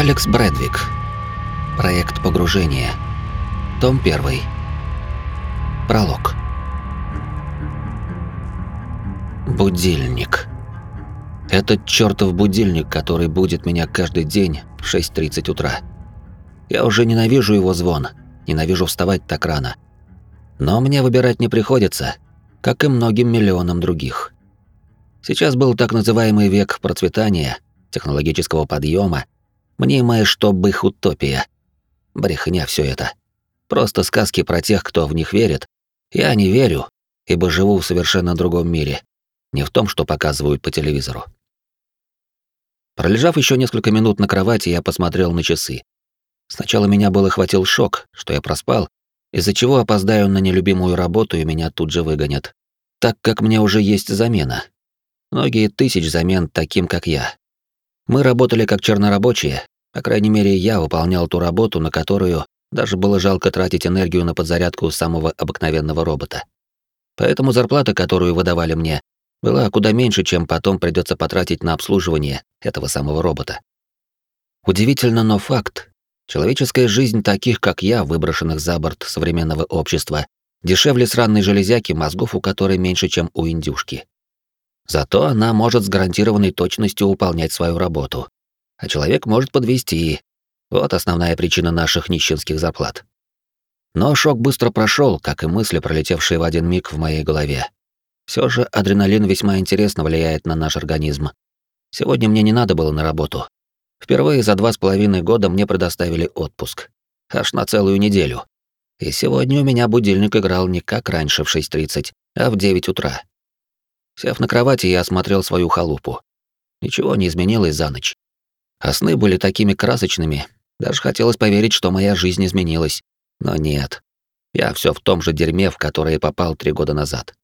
Алекс Брэдвик. Проект погружения. Том 1. Пролог. Будильник. Этот чертов будильник, который будет меня каждый день в 6.30 утра. Я уже ненавижу его звон, ненавижу вставать так рано. Но мне выбирать не приходится, как и многим миллионам других. Сейчас был так называемый век процветания, технологического подъема, мнимая, что их утопия. Брехня все это. Просто сказки про тех, кто в них верит. Я не верю, ибо живу в совершенно другом мире, не в том, что показывают по телевизору. Пролежав еще несколько минут на кровати, я посмотрел на часы. Сначала меня был охватил шок, что я проспал, из-за чего опоздаю на нелюбимую работу и меня тут же выгонят, так как мне уже есть замена. Многие тысяч замен таким, как я. Мы работали как чернорабочие, по крайней мере, я выполнял ту работу, на которую даже было жалко тратить энергию на подзарядку самого обыкновенного робота. Поэтому зарплата, которую выдавали мне, была куда меньше, чем потом придется потратить на обслуживание этого самого робота. Удивительно, но факт. Человеческая жизнь таких, как я, выброшенных за борт современного общества, дешевле сраной железяки, мозгов у которой меньше, чем у индюшки. Зато она может с гарантированной точностью выполнять свою работу. А человек может подвести. Вот основная причина наших нищенских зарплат. Но шок быстро прошел, как и мысли, пролетевшие в один миг в моей голове. Все же адреналин весьма интересно влияет на наш организм. Сегодня мне не надо было на работу. Впервые за два с половиной года мне предоставили отпуск. Аж на целую неделю. И сегодня у меня будильник играл не как раньше в 6.30, а в 9 утра. Сев на кровати, я осмотрел свою халупу. Ничего не изменилось за ночь. А сны были такими красочными, даже хотелось поверить, что моя жизнь изменилась. Но нет. Я все в том же дерьме, в которое попал три года назад.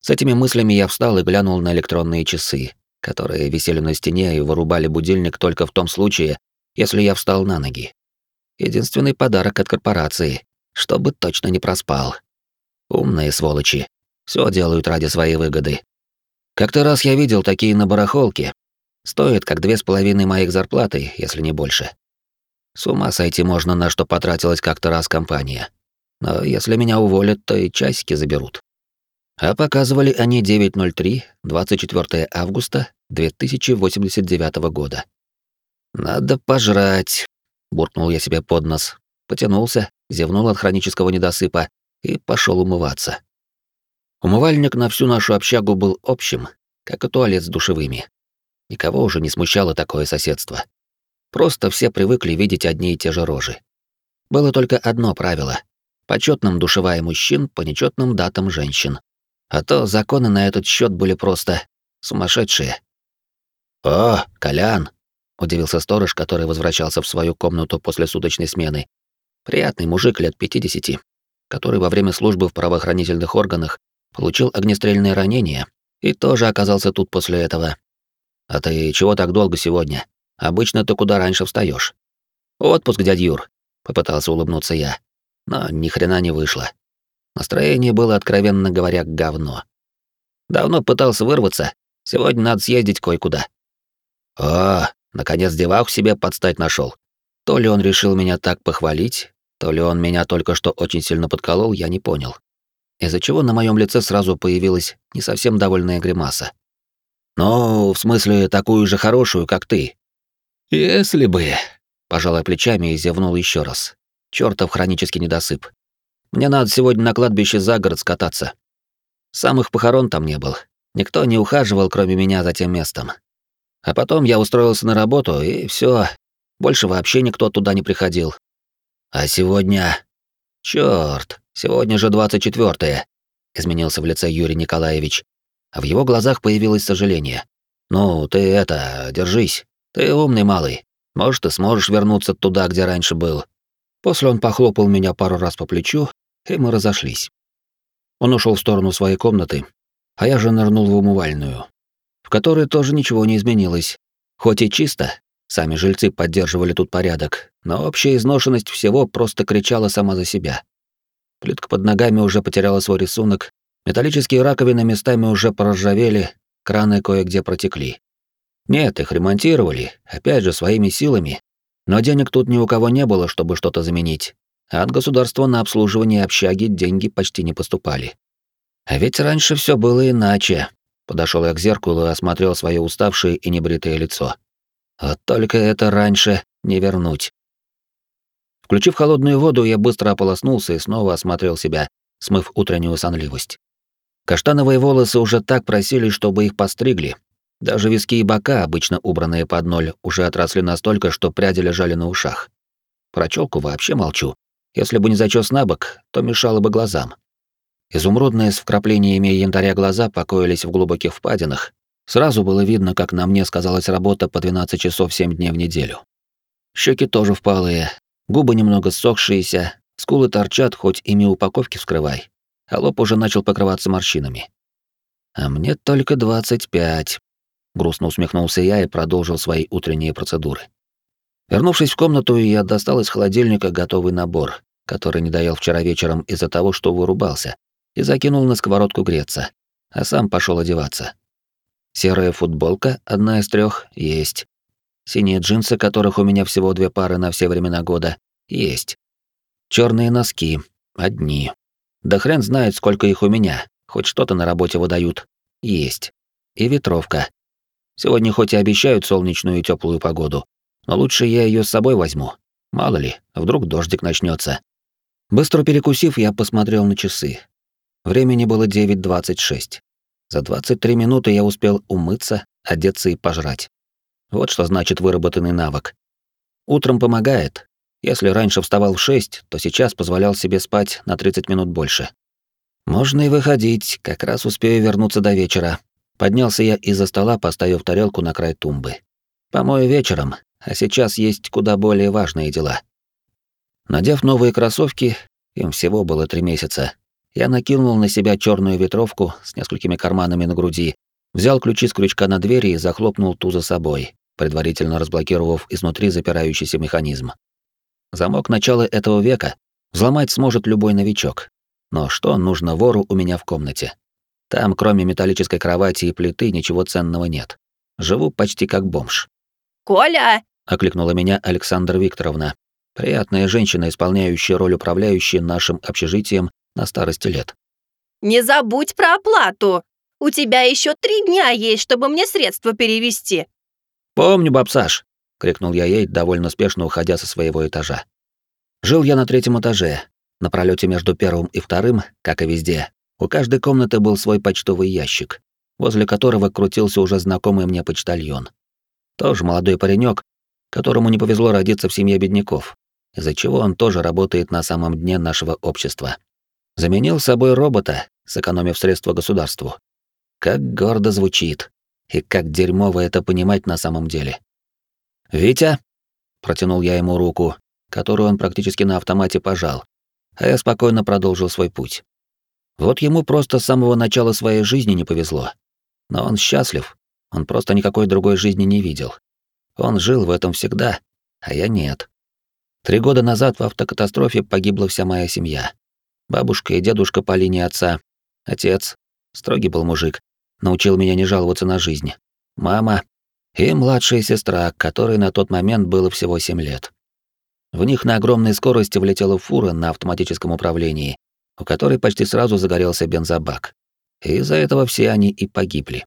С этими мыслями я встал и глянул на электронные часы, которые висели на стене и вырубали будильник только в том случае, если я встал на ноги. Единственный подарок от корпорации, чтобы точно не проспал. Умные сволочи. Все делают ради своей выгоды. Как-то раз я видел такие на барахолке. Стоят как две с половиной моих зарплаты, если не больше. С ума сойти можно, на что потратилась как-то раз компания. Но если меня уволят, то и часики заберут. А показывали они 9.03, 24 августа 2089 года. «Надо пожрать», — буркнул я себе под нос, потянулся, зевнул от хронического недосыпа и пошел умываться. Умывальник на всю нашу общагу был общим, как и туалет с душевыми. Никого уже не смущало такое соседство. Просто все привыкли видеть одни и те же рожи. Было только одно правило — почетным душевая мужчин по нечетным датам женщин. А то законы на этот счет были просто сумасшедшие. «О, Колян!» — удивился сторож, который возвращался в свою комнату после суточной смены. Приятный мужик лет 50, который во время службы в правоохранительных органах получил огнестрельное ранение и тоже оказался тут после этого. «А ты чего так долго сегодня? Обычно ты куда раньше встаешь. «Отпуск, дядь Юр», — попытался улыбнуться я. Но ни хрена не вышло. Настроение было, откровенно говоря, говно. Давно пытался вырваться, сегодня надо съездить кое-куда. О, наконец деваху себе подстать нашел. То ли он решил меня так похвалить, то ли он меня только что очень сильно подколол, я не понял. Из-за чего на моем лице сразу появилась не совсем довольная гримаса. «Ну, в смысле, такую же хорошую, как ты». «Если бы...» — пожалуй плечами и зевнул еще раз. Чёртов хронический недосып. Мне надо сегодня на кладбище за город скататься. Самых похорон там не было. Никто не ухаживал, кроме меня, за тем местом. А потом я устроился на работу, и все. Больше вообще никто туда не приходил. А сегодня... Чёрт, сегодня же 24-е. Изменился в лице Юрий Николаевич. А в его глазах появилось сожаление. «Ну, ты это, держись. Ты умный малый. Может, ты сможешь вернуться туда, где раньше был». После он похлопал меня пару раз по плечу и мы разошлись. Он ушел в сторону своей комнаты, а я же нырнул в умывальную, в которой тоже ничего не изменилось. Хоть и чисто, сами жильцы поддерживали тут порядок, но общая изношенность всего просто кричала сама за себя. Плитка под ногами уже потеряла свой рисунок, металлические раковины местами уже проржавели, краны кое-где протекли. Нет, их ремонтировали, опять же, своими силами, Но денег тут ни у кого не было, чтобы что-то заменить. А от государства на обслуживание общаги деньги почти не поступали. А ведь раньше все было иначе. Подошел я к зеркалу и осмотрел свое уставшее и небритое лицо. Вот только это раньше не вернуть. Включив холодную воду, я быстро ополоснулся и снова осмотрел себя, смыв утреннюю сонливость. Каштановые волосы уже так просили, чтобы их постригли. Даже виски и бока, обычно убранные под ноль, уже отросли настолько, что пряди лежали на ушах. Про челку вообще молчу. Если бы не зачес на бок, то мешало бы глазам. Изумрудные с вкраплениями янтаря глаза покоились в глубоких впадинах. Сразу было видно, как на мне сказалась работа по 12 часов 7 дней в неделю. Щеки тоже впалые, губы немного ссохшиеся, скулы торчат, хоть ими упаковки вскрывай, а лоб уже начал покрываться морщинами. А мне только 25. Грустно усмехнулся я и продолжил свои утренние процедуры. Вернувшись в комнату, я достал из холодильника готовый набор, который не доел вчера вечером из-за того, что вырубался, и закинул на сковородку греться, а сам пошел одеваться. Серая футболка, одна из трех, есть. Синие джинсы, которых у меня всего две пары на все времена года, есть. Черные носки, одни. Да хрен знает, сколько их у меня, хоть что-то на работе выдают, есть. И ветровка. Сегодня хоть и обещают солнечную и теплую погоду, но лучше я ее с собой возьму. Мало ли, вдруг дождик начнется. Быстро перекусив, я посмотрел на часы. Времени было 9.26. За 23 минуты я успел умыться, одеться и пожрать. Вот что значит выработанный навык. Утром помогает. Если раньше вставал в 6, то сейчас позволял себе спать на 30 минут больше. Можно и выходить, как раз успею вернуться до вечера. Поднялся я из-за стола, поставив тарелку на край тумбы. Помою вечером, а сейчас есть куда более важные дела. Надев новые кроссовки, им всего было три месяца, я накинул на себя черную ветровку с несколькими карманами на груди, взял ключи с крючка на двери и захлопнул ту за собой, предварительно разблокировав изнутри запирающийся механизм. Замок начала этого века взломать сможет любой новичок. Но что нужно вору у меня в комнате? Там, кроме металлической кровати и плиты, ничего ценного нет. Живу почти как бомж. «Коля!» — окликнула меня Александра Викторовна. Приятная женщина, исполняющая роль управляющей нашим общежитием на старости лет. «Не забудь про оплату! У тебя еще три дня есть, чтобы мне средства перевести!» «Помню, баб Саш!» — крикнул я ей, довольно спешно уходя со своего этажа. Жил я на третьем этаже. На пролете между первым и вторым, как и везде, у каждой комнаты был свой почтовый ящик, возле которого крутился уже знакомый мне почтальон. Тоже молодой паренек, которому не повезло родиться в семье бедняков, из-за чего он тоже работает на самом дне нашего общества. Заменил собой робота, сэкономив средства государству. Как гордо звучит. И как дерьмово это понимать на самом деле. «Витя!» — протянул я ему руку, которую он практически на автомате пожал, а я спокойно продолжил свой путь. Вот ему просто с самого начала своей жизни не повезло. Но он счастлив, он просто никакой другой жизни не видел. Он жил в этом всегда, а я нет. Три года назад в автокатастрофе погибла вся моя семья. Бабушка и дедушка по линии отца. Отец. Строгий был мужик. Научил меня не жаловаться на жизнь. Мама. И младшая сестра, которой на тот момент было всего 7 лет. В них на огромной скорости влетела фура на автоматическом управлении, у которой почти сразу загорелся бензобак. И из-за этого все они и погибли.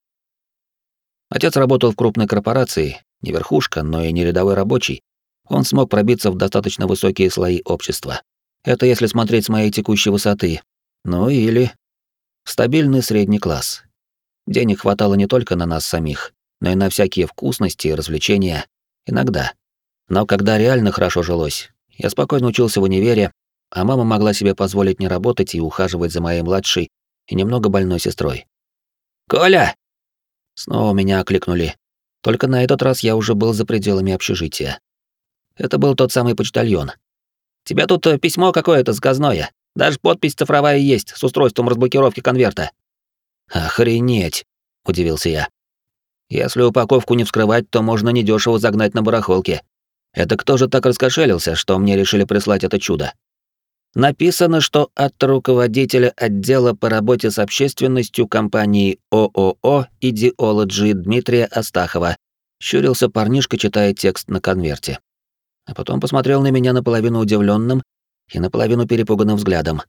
Отец работал в крупной корпорации, не верхушка, но и не рядовой рабочий. Он смог пробиться в достаточно высокие слои общества. Это если смотреть с моей текущей высоты. Ну или... Стабильный средний класс. Денег хватало не только на нас самих, но и на всякие вкусности и развлечения. Иногда. Но когда реально хорошо жилось, я спокойно учился в универе, а мама могла себе позволить не работать и ухаживать за моей младшей и немного больной сестрой. «Коля!» Снова меня окликнули. Только на этот раз я уже был за пределами общежития. Это был тот самый почтальон, Тебе тут э, письмо какое-то заказное. Даже подпись цифровая есть с устройством разблокировки конверта». «Охренеть!» — удивился я. «Если упаковку не вскрывать, то можно недешево загнать на барахолке. Это кто же так раскошелился, что мне решили прислать это чудо?» Написано, что от руководителя отдела по работе с общественностью компании ООО «Идеологи» Дмитрия Астахова. Щурился парнишка, читая текст на конверте. а потом посмотрел на меня наполовину удивленным и наполовину перепуганным взглядом.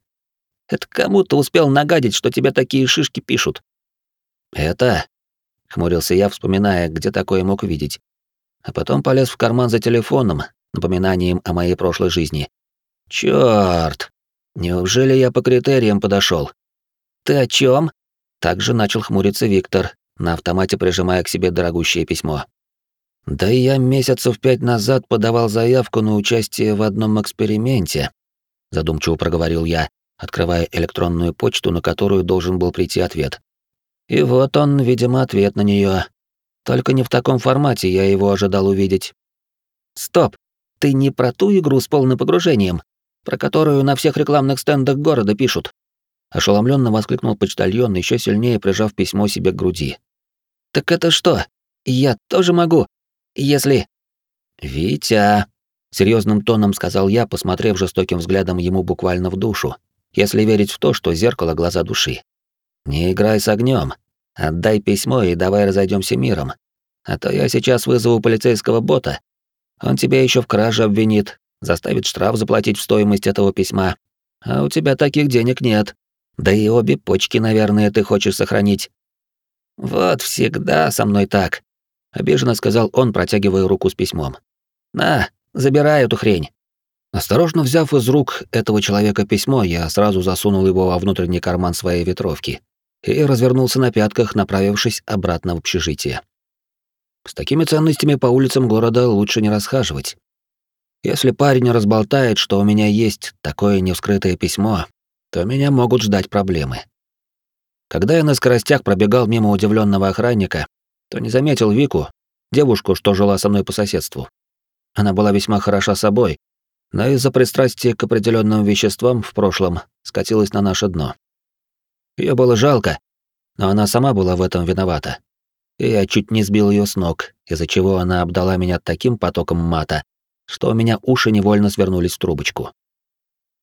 «Это кому то успел нагадить, что тебе такие шишки пишут?» «Это...» — хмурился я, вспоминая, где такое мог видеть. А потом полез в карман за телефоном, напоминанием о моей прошлой жизни. Чёрт! Неужели я по критериям подошел? «Ты о чем? Также начал хмуриться Виктор, на автомате прижимая к себе дорогущее письмо. Да и я месяцев пять назад подавал заявку на участие в одном эксперименте, задумчиво проговорил я, открывая электронную почту, на которую должен был прийти ответ. И вот он, видимо, ответ на нее. Только не в таком формате я его ожидал увидеть. Стоп, ты не про ту игру с полным погружением, про которую на всех рекламных стендах города пишут. Ошеломленно воскликнул почтальон, еще сильнее прижав письмо себе к груди. Так это что? Я тоже могу? Если... «Витя», — серьезным тоном сказал я, посмотрев жестоким взглядом ему буквально в душу, если верить в то, что зеркало — глаза души. «Не играй с огнем. Отдай письмо и давай разойдемся миром. А то я сейчас вызову полицейского бота. Он тебя еще в краже обвинит, заставит штраф заплатить в стоимость этого письма. А у тебя таких денег нет. Да и обе почки, наверное, ты хочешь сохранить». «Вот всегда со мной так», обиженно сказал он, протягивая руку с письмом. На, забирай эту хрень. Осторожно взяв из рук этого человека письмо, я сразу засунул его во внутренний карман своей ветровки и развернулся на пятках, направившись обратно в общежитие. С такими ценностями по улицам города лучше не расхаживать. Если парень разболтает, что у меня есть такое невскрытое письмо, то меня могут ждать проблемы. Когда я на скоростях пробегал мимо удивленного охранника, то не заметил Вику, девушку, что жила со мной по соседству. Она была весьма хороша собой, но из-за пристрастия к определенным веществам в прошлом скатилась на наше дно. Ее было жалко, но она сама была в этом виновата. И я чуть не сбил ее с ног, из-за чего она обдала меня таким потоком мата, что у меня уши невольно свернулись в трубочку.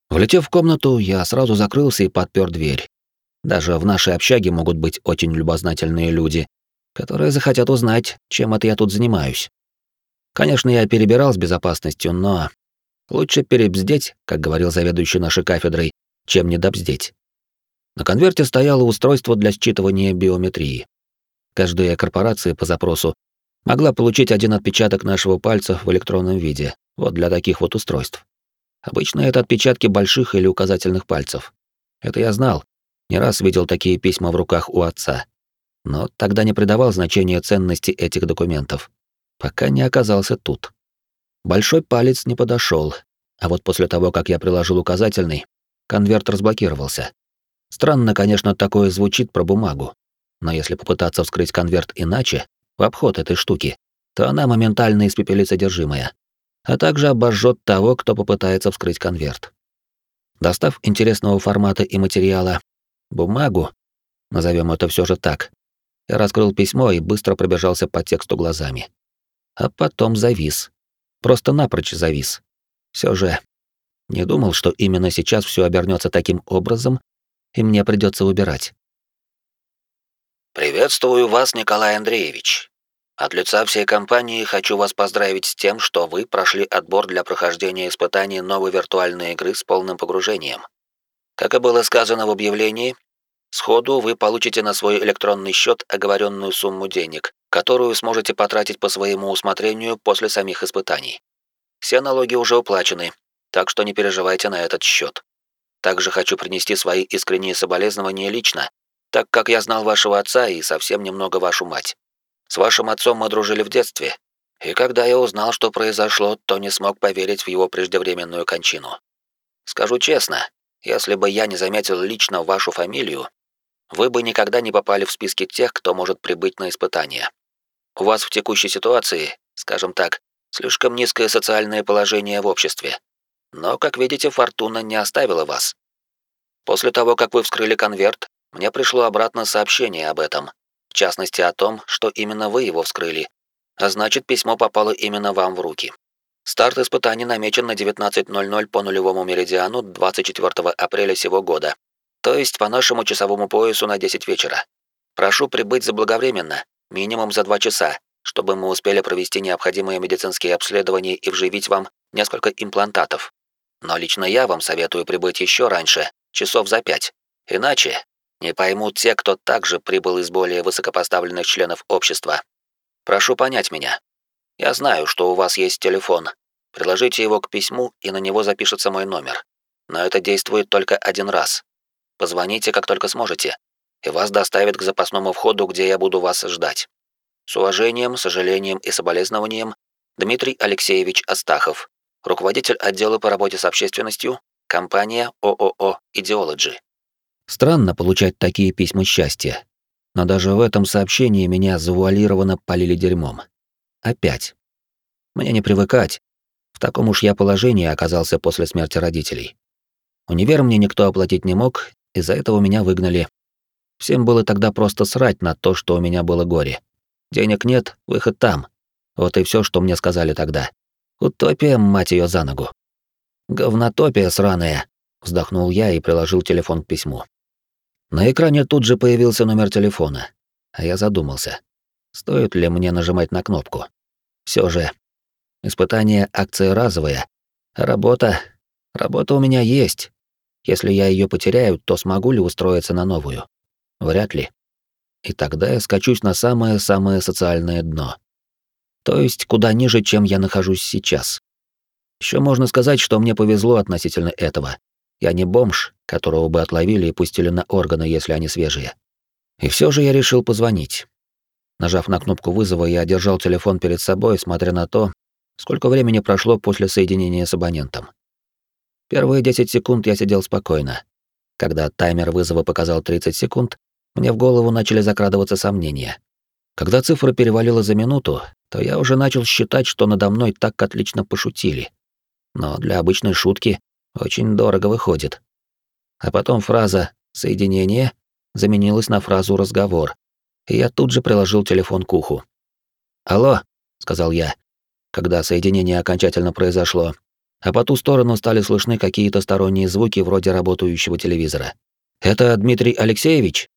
Влетев в комнату, я сразу закрылся и подпер дверь. Даже в нашей общаге могут быть очень любознательные люди, которые захотят узнать, чем это я тут занимаюсь. Конечно, я перебирал с безопасностью, но лучше перебздеть, как говорил заведующий нашей кафедрой, чем недобздеть. На конверте стояло устройство для считывания биометрии. Каждая корпорация по запросу могла получить один отпечаток нашего пальца в электронном виде, вот для таких вот устройств. Обычно это отпечатки больших или указательных пальцев. Это я знал, не раз видел такие письма в руках у отца но тогда не придавал значения ценности этих документов, пока не оказался тут. Большой палец не подошел, а вот после того, как я приложил указательный, конверт разблокировался. Странно, конечно, такое звучит про бумагу, но если попытаться вскрыть конверт иначе, в обход этой штуки, то она моментально испепелит содержимое, а также обожжет того, кто попытается вскрыть конверт. Достав интересного формата и материала, бумагу, назовем это все же так, я раскрыл письмо и быстро пробежался по тексту глазами. А потом завис. Просто напрочь завис. Все же не думал, что именно сейчас все обернется таким образом, и мне придется выбирать. Приветствую вас, Николай Андреевич. От лица всей компании хочу вас поздравить с тем, что вы прошли отбор для прохождения испытаний новой виртуальной игры с полным погружением. Как и было сказано в объявлении, Сходу вы получите на свой электронный счет оговоренную сумму денег, которую сможете потратить по своему усмотрению после самих испытаний. Все налоги уже уплачены, так что не переживайте на этот счет. Также хочу принести свои искренние соболезнования лично, так как я знал вашего отца и совсем немного вашу мать. С вашим отцом мы дружили в детстве, и когда я узнал, что произошло, то не смог поверить в его преждевременную кончину. Скажу честно, если бы я не заметил лично вашу фамилию, вы бы никогда не попали в списки тех, кто может прибыть на испытание. У вас в текущей ситуации, скажем так, слишком низкое социальное положение в обществе. Но, как видите, фортуна не оставила вас. После того, как вы вскрыли конверт, мне пришло обратно сообщение об этом, в частности о том, что именно вы его вскрыли, а значит, письмо попало именно вам в руки. Старт испытаний намечен на 19.00 по нулевому меридиану 24 апреля сего года то есть по нашему часовому поясу на 10 вечера. Прошу прибыть заблаговременно, минимум за 2 часа, чтобы мы успели провести необходимые медицинские обследования и вживить вам несколько имплантатов. Но лично я вам советую прибыть еще раньше, часов за пять. Иначе не поймут те, кто также прибыл из более высокопоставленных членов общества. Прошу понять меня. Я знаю, что у вас есть телефон. Приложите его к письму, и на него запишется мой номер. Но это действует только один раз. Позвоните, как только сможете, и вас доставят к запасному входу, где я буду вас ждать. С уважением, сожалением и соболезнованием, Дмитрий Алексеевич Астахов, руководитель отдела по работе с общественностью, компания ООО «Идеологи». Странно получать такие письма счастья, но даже в этом сообщении меня завуалированно полили дерьмом. Опять. Мне не привыкать. В таком уж я положении оказался после смерти родителей. Универ мне никто оплатить не мог, из-за этого меня выгнали. Всем было тогда просто срать на то, что у меня было горе. Денег нет, выход там. Вот и все, что мне сказали тогда. Утопия, мать ее, за ногу. Говнотопия сраная, вздохнул я и приложил телефон к письму. На экране тут же появился номер телефона, а я задумался, стоит ли мне нажимать на кнопку. Все же, испытание акции разовая, работа... Работа у меня есть. Если я ее потеряю, то смогу ли устроиться на новую? Вряд ли. И тогда я скачусь на самое-самое социальное дно. То есть куда ниже, чем я нахожусь сейчас. Еще можно сказать, что мне повезло относительно этого. Я не бомж, которого бы отловили и пустили на органы, если они свежие. И все же я решил позвонить. Нажав на кнопку вызова, я держал телефон перед собой, смотря на то, сколько времени прошло после соединения с абонентом. Первые 10 секунд я сидел спокойно. Когда таймер вызова показал 30 секунд, мне в голову начали закрадываться сомнения. Когда цифра перевалила за минуту, то я уже начал считать, что надо мной так отлично пошутили. Но для обычной шутки очень дорого выходит. А потом фраза «соединение» заменилась на фразу «разговор», и я тут же приложил телефон к уху. «Алло», — сказал я, когда соединение окончательно произошло, а по ту сторону стали слышны какие-то сторонние звуки вроде работающего телевизора. «Это Дмитрий Алексеевич?»